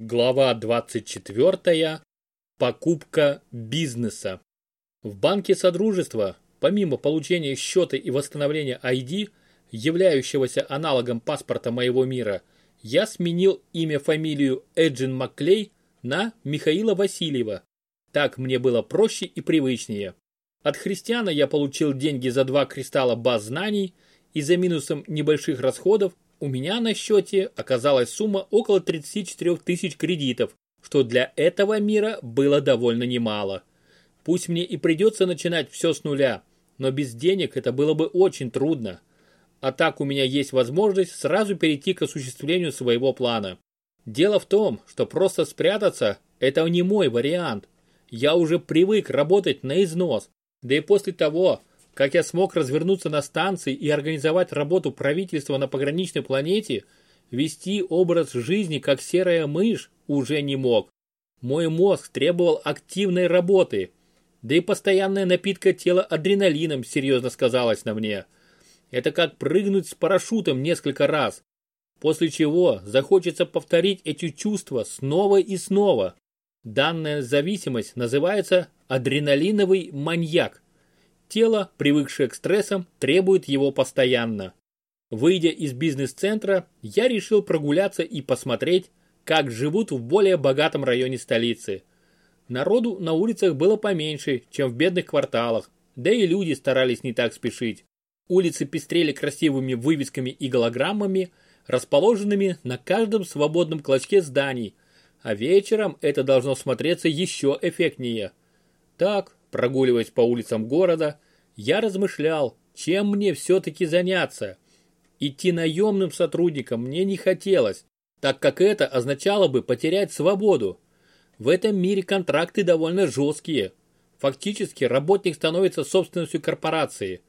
Глава 24. Покупка бизнеса. В банке Содружества, помимо получения счета и восстановления ID, являющегося аналогом паспорта моего мира, я сменил имя-фамилию Эджин Макклей на Михаила Васильева. Так мне было проще и привычнее. От христиана я получил деньги за два кристалла баз знаний и за минусом небольших расходов у меня на счете оказалась сумма около 34 тысяч кредитов, что для этого мира было довольно немало. Пусть мне и придется начинать все с нуля, но без денег это было бы очень трудно. А так у меня есть возможность сразу перейти к осуществлению своего плана. Дело в том, что просто спрятаться – это не мой вариант. Я уже привык работать на износ, да и после того, как я смог развернуться на станции и организовать работу правительства на пограничной планете, вести образ жизни как серая мышь уже не мог. Мой мозг требовал активной работы, да и постоянная напитка тела адреналином серьезно сказалась на мне. Это как прыгнуть с парашютом несколько раз, после чего захочется повторить эти чувства снова и снова. Данная зависимость называется адреналиновый маньяк. Тело, привыкшее к стрессам, требует его постоянно. Выйдя из бизнес-центра, я решил прогуляться и посмотреть, как живут в более богатом районе столицы. Народу на улицах было поменьше, чем в бедных кварталах, да и люди старались не так спешить. Улицы пестрели красивыми вывесками и голограммами, расположенными на каждом свободном клочке зданий, а вечером это должно смотреться еще эффектнее. Так, Прогуливаясь по улицам города, я размышлял, чем мне все-таки заняться. Идти наемным сотрудником мне не хотелось, так как это означало бы потерять свободу. В этом мире контракты довольно жесткие. Фактически работник становится собственностью корпорации.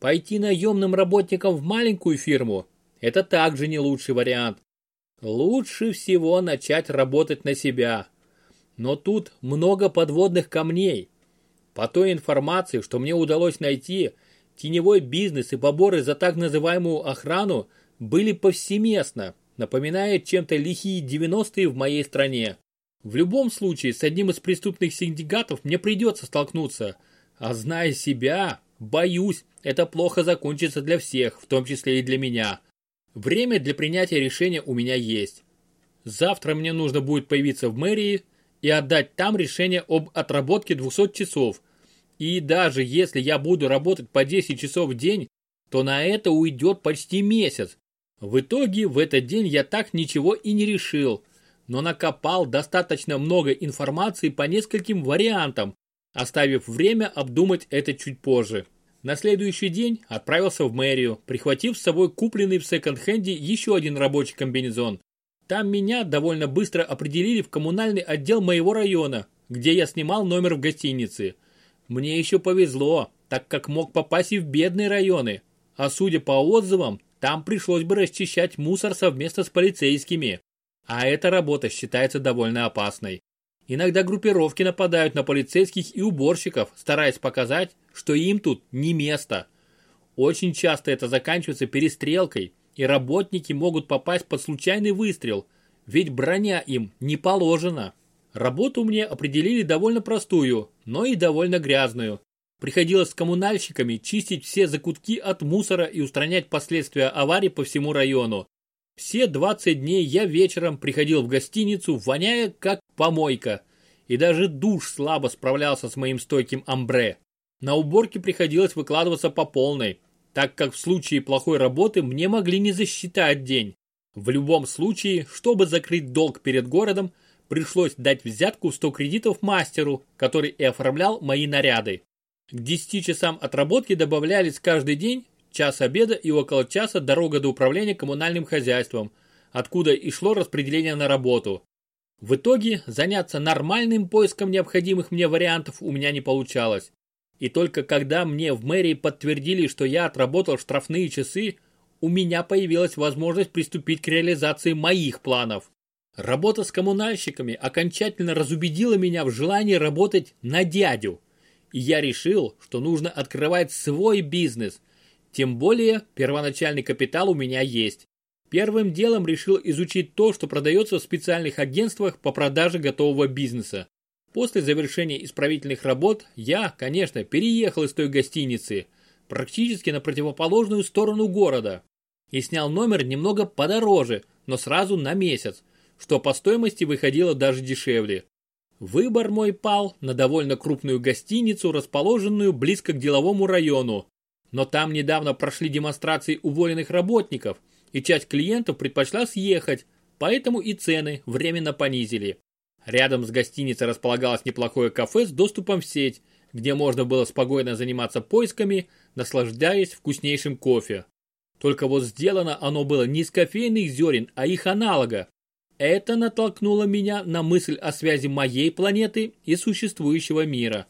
Пойти наемным работником в маленькую фирму – это также не лучший вариант. Лучше всего начать работать на себя. Но тут много подводных камней. По той информации, что мне удалось найти, теневой бизнес и поборы за так называемую охрану были повсеместно, напоминая чем-то лихие 90-е в моей стране. В любом случае, с одним из преступных синдикатов мне придется столкнуться. А зная себя, боюсь, это плохо закончится для всех, в том числе и для меня. Время для принятия решения у меня есть. Завтра мне нужно будет появиться в мэрии и отдать там решение об отработке 200 часов. И даже если я буду работать по 10 часов в день, то на это уйдет почти месяц. В итоге в этот день я так ничего и не решил, но накопал достаточно много информации по нескольким вариантам, оставив время обдумать это чуть позже. На следующий день отправился в мэрию, прихватив с собой купленный в секонд-хенде еще один рабочий комбинезон. Там меня довольно быстро определили в коммунальный отдел моего района, где я снимал номер в гостинице. Мне еще повезло, так как мог попасть и в бедные районы, а судя по отзывам, там пришлось бы расчищать мусор совместно с полицейскими. А эта работа считается довольно опасной. Иногда группировки нападают на полицейских и уборщиков, стараясь показать, что им тут не место. Очень часто это заканчивается перестрелкой, и работники могут попасть под случайный выстрел, ведь броня им не положена. Работу мне определили довольно простую, но и довольно грязную. Приходилось с коммунальщиками чистить все закутки от мусора и устранять последствия аварий по всему району. Все 20 дней я вечером приходил в гостиницу, воняя как помойка. И даже душ слабо справлялся с моим стойким амбре. На уборке приходилось выкладываться по полной, так как в случае плохой работы мне могли не засчитать день. В любом случае, чтобы закрыть долг перед городом, пришлось дать взятку в 100 кредитов мастеру, который и оформлял мои наряды. К 10 часам отработки добавлялись каждый день час обеда и около часа дорога до управления коммунальным хозяйством, откуда и шло распределение на работу. В итоге заняться нормальным поиском необходимых мне вариантов у меня не получалось. И только когда мне в мэрии подтвердили, что я отработал штрафные часы, у меня появилась возможность приступить к реализации моих планов. Работа с коммунальщиками окончательно разубедила меня в желании работать на дядю. И я решил, что нужно открывать свой бизнес. Тем более первоначальный капитал у меня есть. первым делом решил изучить то, что продается в специальных агентствах по продаже готового бизнеса. После завершения исправительных работ я, конечно, переехал из той гостиницы, практически на противоположную сторону города, и снял номер немного подороже, но сразу на месяц, что по стоимости выходило даже дешевле. Выбор мой пал на довольно крупную гостиницу, расположенную близко к деловому району. Но там недавно прошли демонстрации уволенных работников, и часть клиентов предпочла съехать, поэтому и цены временно понизили. Рядом с гостиницей располагалось неплохое кафе с доступом в сеть, где можно было спокойно заниматься поисками, наслаждаясь вкуснейшим кофе. Только вот сделано оно было не из кофейных зерен, а их аналога. Это натолкнуло меня на мысль о связи моей планеты и существующего мира.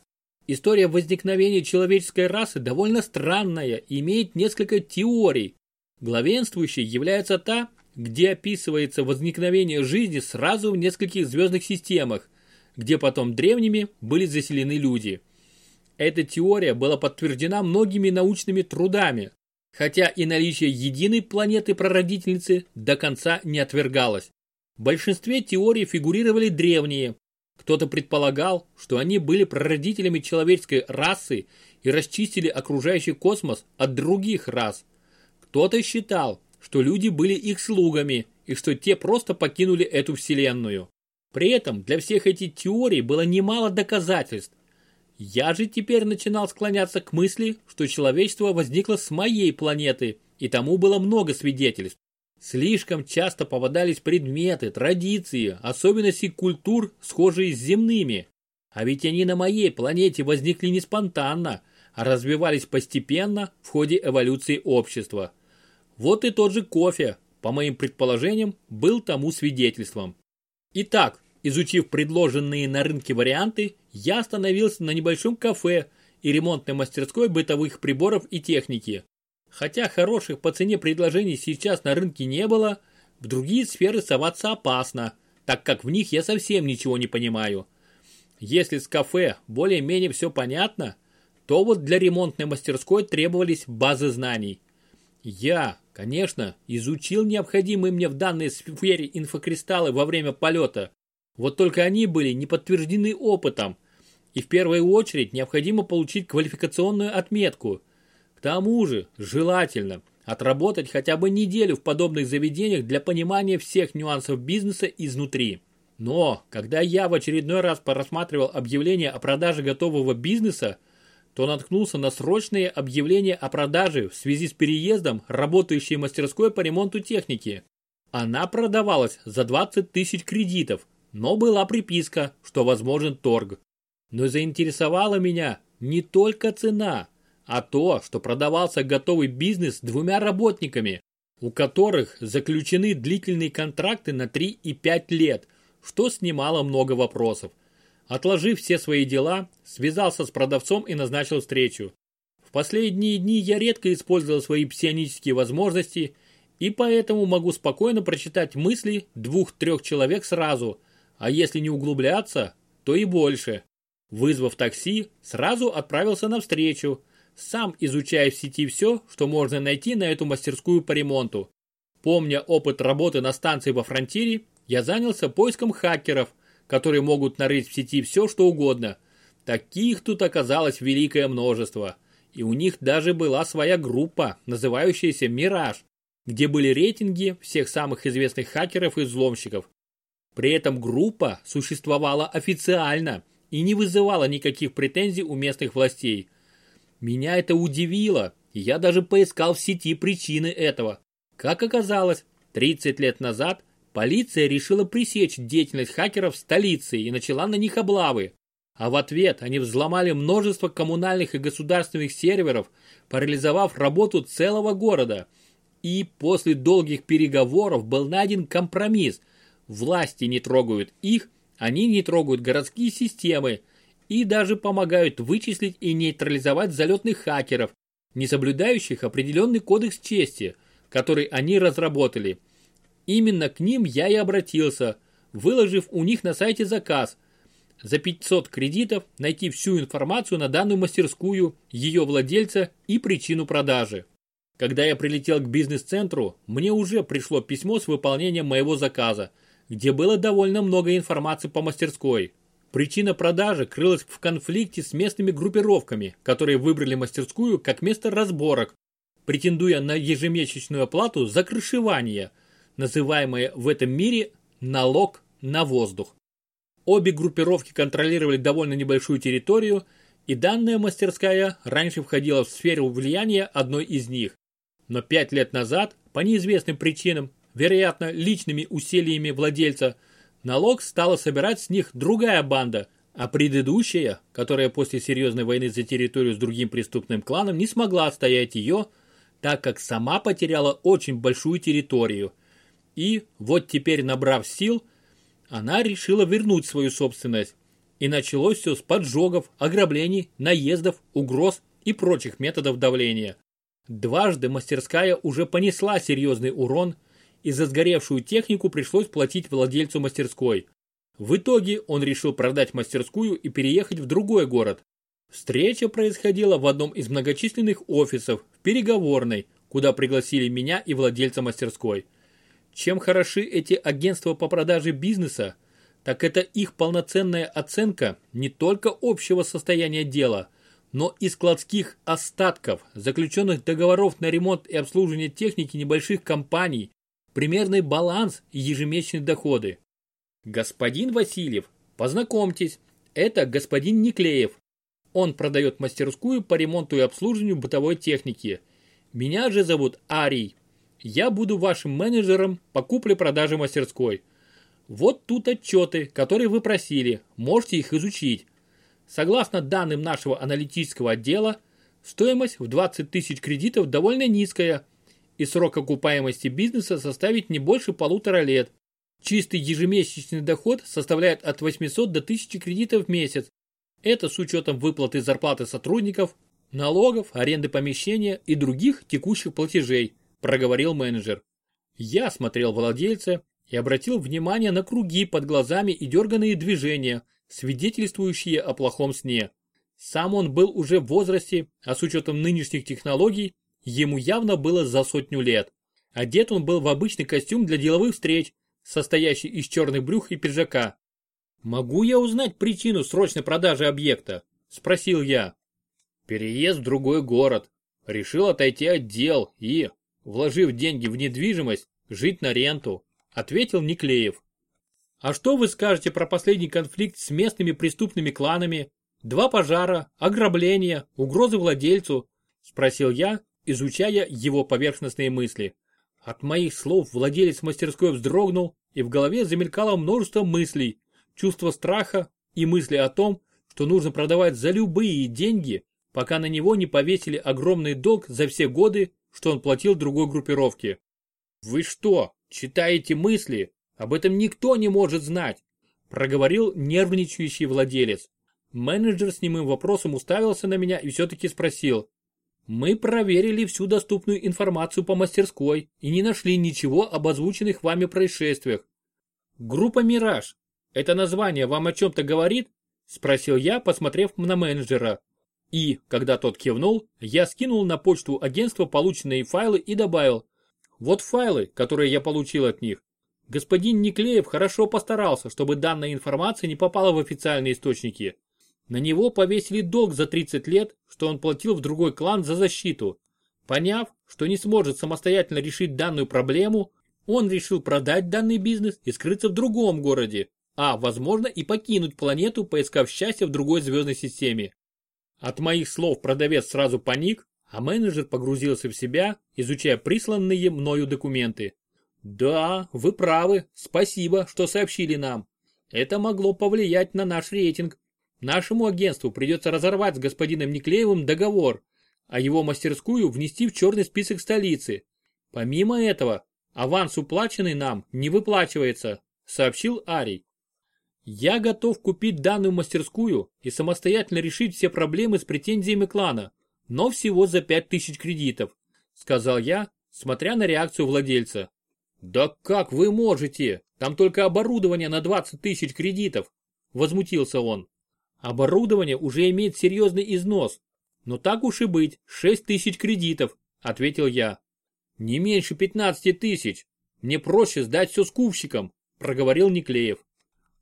История возникновения человеческой расы довольно странная и имеет несколько теорий. Главенствующей является та, где описывается возникновение жизни сразу в нескольких звездных системах, где потом древними были заселены люди. Эта теория была подтверждена многими научными трудами, хотя и наличие единой планеты-прародительницы до конца не отвергалось. В большинстве теорий фигурировали древние. Кто-то предполагал, что они были прародителями человеческой расы и расчистили окружающий космос от других рас. Кто-то считал, что люди были их слугами и что те просто покинули эту вселенную. При этом для всех этих теорий было немало доказательств. Я же теперь начинал склоняться к мысли, что человечество возникло с моей планеты, и тому было много свидетельств. Слишком часто попадались предметы, традиции, особенности культур, схожие с земными. А ведь они на моей планете возникли не спонтанно, а развивались постепенно в ходе эволюции общества. Вот и тот же кофе, по моим предположениям, был тому свидетельством. Итак, изучив предложенные на рынке варианты, я остановился на небольшом кафе и ремонтной мастерской бытовых приборов и техники. Хотя хороших по цене предложений сейчас на рынке не было, в другие сферы соваться опасно, так как в них я совсем ничего не понимаю. Если с кафе более-менее все понятно, то вот для ремонтной мастерской требовались базы знаний. Я, конечно, изучил необходимые мне в данной сфере инфокристаллы во время полета. Вот только они были не подтверждены опытом. И в первую очередь необходимо получить квалификационную отметку. К тому же, желательно, отработать хотя бы неделю в подобных заведениях для понимания всех нюансов бизнеса изнутри. Но, когда я в очередной раз просматривал объявление о продаже готового бизнеса, то наткнулся на срочные объявления о продаже в связи с переездом работающей мастерской по ремонту техники. Она продавалась за 20 тысяч кредитов, но была приписка, что возможен торг. Но заинтересовала меня не только цена, а то, что продавался готовый бизнес двумя работниками, у которых заключены длительные контракты на 3 и 5 лет, что снимало много вопросов. Отложив все свои дела, связался с продавцом и назначил встречу. В последние дни я редко использовал свои псионические возможности, и поэтому могу спокойно прочитать мысли двух-трех человек сразу, а если не углубляться, то и больше. Вызвав такси, сразу отправился на встречу, сам изучая в сети все, что можно найти на эту мастерскую по ремонту. Помня опыт работы на станции во фронтире, я занялся поиском хакеров – которые могут нарыть в сети все, что угодно. Таких тут оказалось великое множество. И у них даже была своя группа, называющаяся «Мираж», где были рейтинги всех самых известных хакеров и взломщиков. При этом группа существовала официально и не вызывала никаких претензий у местных властей. Меня это удивило, и я даже поискал в сети причины этого. Как оказалось, 30 лет назад Полиция решила пресечь деятельность хакеров в столице и начала на них облавы. А в ответ они взломали множество коммунальных и государственных серверов, парализовав работу целого города. И после долгих переговоров был найден компромисс. Власти не трогают их, они не трогают городские системы и даже помогают вычислить и нейтрализовать залетных хакеров, не соблюдающих определенный кодекс чести, который они разработали – Именно к ним я и обратился, выложив у них на сайте заказ. За 500 кредитов найти всю информацию на данную мастерскую, ее владельца и причину продажи. Когда я прилетел к бизнес-центру, мне уже пришло письмо с выполнением моего заказа, где было довольно много информации по мастерской. Причина продажи крылась в конфликте с местными группировками, которые выбрали мастерскую как место разборок, претендуя на ежемесячную оплату за крышевание, называемое в этом мире налог на воздух. Обе группировки контролировали довольно небольшую территорию, и данная мастерская раньше входила в сферу влияния одной из них. Но пять лет назад, по неизвестным причинам, вероятно, личными усилиями владельца, налог стала собирать с них другая банда, а предыдущая, которая после серьезной войны за территорию с другим преступным кланом не смогла отстоять ее, так как сама потеряла очень большую территорию. И вот теперь, набрав сил, она решила вернуть свою собственность. И началось все с поджогов, ограблений, наездов, угроз и прочих методов давления. Дважды мастерская уже понесла серьезный урон, и за сгоревшую технику пришлось платить владельцу мастерской. В итоге он решил продать мастерскую и переехать в другой город. Встреча происходила в одном из многочисленных офисов, в переговорной, куда пригласили меня и владельца мастерской. Чем хороши эти агентства по продаже бизнеса, так это их полноценная оценка не только общего состояния дела – но и складских остатков, заключенных договоров на ремонт и обслуживание техники небольших компаний, примерный баланс и ежемесячные доходы. Господин Васильев, познакомьтесь, это господин Никлеев. Он продает мастерскую по ремонту и обслуживанию бытовой техники. Меня же зовут Арий. Я буду вашим менеджером по купле-продаже мастерской. Вот тут отчеты, которые вы просили, можете их изучить. Согласно данным нашего аналитического отдела, стоимость в 20 тысяч кредитов довольно низкая, и срок окупаемости бизнеса составит не больше полутора лет. Чистый ежемесячный доход составляет от 800 до 1000 кредитов в месяц. Это с учетом выплаты зарплаты сотрудников, налогов, аренды помещения и других текущих платежей, проговорил менеджер. Я смотрел владельца и обратил внимание на круги под глазами и дерганные движения, свидетельствующие о плохом сне. Сам он был уже в возрасте, а с учетом нынешних технологий, ему явно было за сотню лет. Одет он был в обычный костюм для деловых встреч, состоящий из черных брюх и пиджака. «Могу я узнать причину срочной продажи объекта?» – спросил я. «Переезд в другой город. Решил отойти от дел и, вложив деньги в недвижимость, жить на ренту», – ответил Никлеев. А что вы скажете про последний конфликт с местными преступными кланами? Два пожара, ограбления, угрозы владельцу? Спросил я, изучая его поверхностные мысли. От моих слов владелец мастерской вздрогнул, и в голове замелькало множество мыслей, чувство страха и мысли о том, что нужно продавать за любые деньги, пока на него не повесили огромный долг за все годы, что он платил другой группировке. «Вы что, читаете мысли?» Об этом никто не может знать, проговорил нервничающий владелец. Менеджер с немым вопросом уставился на меня и все-таки спросил. Мы проверили всю доступную информацию по мастерской и не нашли ничего об озвученных вами происшествиях. Группа «Мираж» – это название вам о чем-то говорит? Спросил я, посмотрев на менеджера. И, когда тот кивнул, я скинул на почту агентства полученные файлы и добавил. Вот файлы, которые я получил от них. Господин Никлеев хорошо постарался, чтобы данная информация не попала в официальные источники. На него повесили долг за 30 лет, что он платил в другой клан за защиту. Поняв, что не сможет самостоятельно решить данную проблему, он решил продать данный бизнес и скрыться в другом городе, а, возможно, и покинуть планету, поискав счастья в другой звездной системе. От моих слов продавец сразу паник, а менеджер погрузился в себя, изучая присланные мною документы. Да, вы правы, спасибо, что сообщили нам. Это могло повлиять на наш рейтинг. Нашему агентству придется разорвать с господином Никлеевым договор, а его мастерскую внести в черный список столицы. Помимо этого, аванс уплаченный нам не выплачивается, сообщил Арий. Я готов купить данную мастерскую и самостоятельно решить все проблемы с претензиями клана, но всего за 5000 кредитов, сказал я, смотря на реакцию владельца. «Да как вы можете? Там только оборудование на 20 тысяч кредитов!» Возмутился он. «Оборудование уже имеет серьезный износ. Но так уж и быть, 6 тысяч кредитов», ответил я. Не меньше 15 тысяч. Мне проще сдать все скупщикам, проговорил Никлеев.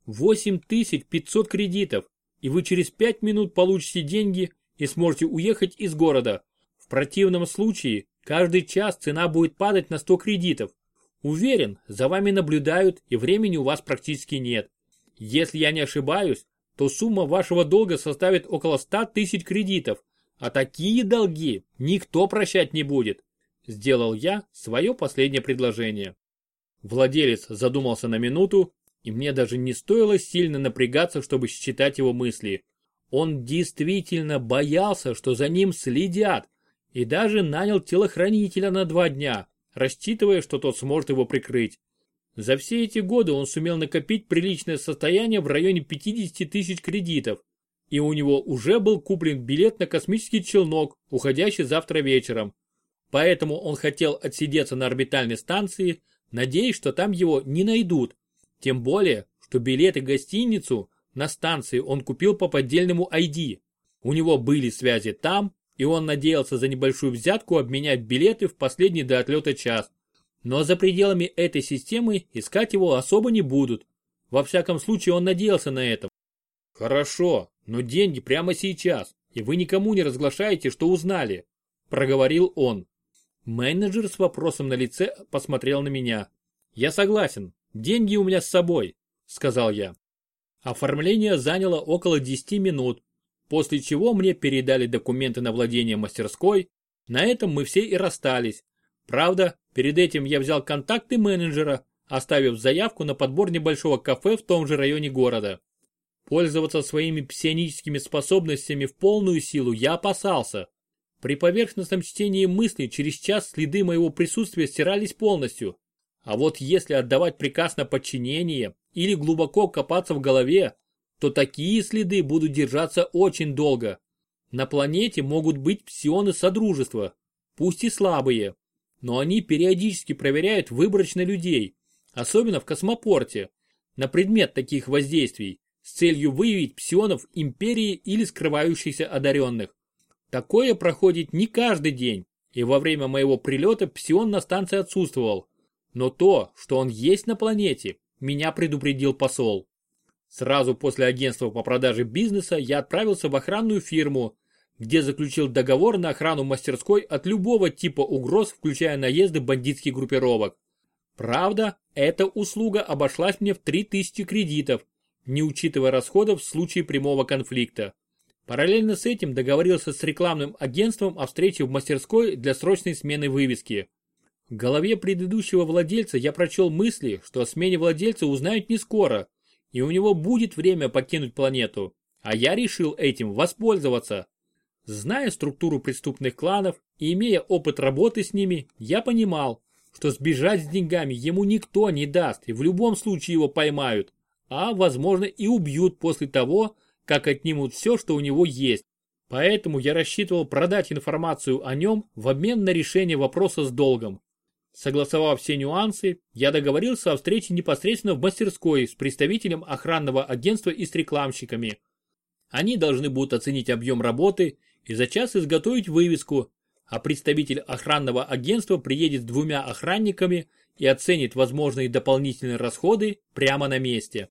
8500 кредитов, и вы через 5 минут получите деньги и сможете уехать из города. В противном случае, каждый час цена будет падать на 100 кредитов. Уверен, за вами наблюдают и времени у вас практически нет. Если я не ошибаюсь, то сумма вашего долга составит около 100 тысяч кредитов, а такие долги никто прощать не будет. Сделал я свое последнее предложение. Владелец задумался на минуту, и мне даже не стоило сильно напрягаться, чтобы считать его мысли. Он действительно боялся, что за ним следят, и даже нанял телохранителя на два дня, рассчитывая, что тот сможет его прикрыть. За все эти годы он сумел накопить приличное состояние в районе 50 тысяч кредитов, и у него уже был куплен билет на космический челнок, уходящий завтра вечером. Поэтому он хотел отсидеться на орбитальной станции, надеясь, что там его не найдут. Тем более, что билеты в гостиницу на станции он купил по поддельному ID. У него были связи там, и он надеялся за небольшую взятку обменять билеты в последний до отлета час. Но за пределами этой системы искать его особо не будут. Во всяком случае он надеялся на это. Хорошо, но деньги прямо сейчас, и вы никому не разглашаете, что узнали, проговорил он. Менеджер с вопросом на лице посмотрел на меня. Я согласен, деньги у меня с собой, сказал я. Оформление заняло около 10 минут, после чего мне передали документы на владение мастерской. На этом мы все и расстались. Правда, перед этим я взял контакты менеджера, оставив заявку на подбор небольшого кафе в том же районе города. Пользоваться своими псионическими способностями в полную силу я опасался. При поверхностном чтении мыслей через час следы моего присутствия стирались полностью. А вот если отдавать приказ на подчинение или глубоко копаться в голове, то такие следы будут держаться очень долго. На планете могут быть псионы Содружества, пусть и слабые, но они периодически проверяют выборочно людей, особенно в космопорте, на предмет таких воздействий, с целью выявить псионов империи или скрывающихся одаренных. Такое проходит не каждый день, и во время моего прилета псион на станции отсутствовал. Но то, что он есть на планете, меня предупредил посол. Сразу после агентства по продаже бизнеса я отправился в охранную фирму, где заключил договор на охрану мастерской от любого типа угроз, включая наезды бандитских группировок. Правда, эта услуга обошлась мне в 3000 кредитов, не учитывая расходов в случае прямого конфликта. Параллельно с этим договорился с рекламным агентством о встрече в мастерской для срочной смены вывески. В голове предыдущего владельца я прочел мысли, что о смене владельца узнают не скоро, и у него будет время покинуть планету, а я решил этим воспользоваться. Зная структуру преступных кланов и имея опыт работы с ними, я понимал, что сбежать с деньгами ему никто не даст и в любом случае его поймают а возможно и убьют после того, как отнимут все, что у него есть. Поэтому я рассчитывал продать информацию о нем в обмен на решение вопроса с долгом. Согласовав все нюансы, я договорился о встрече непосредственно в мастерской с представителем охранного агентства и с рекламщиками. Они должны будут оценить объем работы и за час изготовить вывеску, а представитель охранного агентства приедет с двумя охранниками и оценит возможные дополнительные расходы прямо на месте.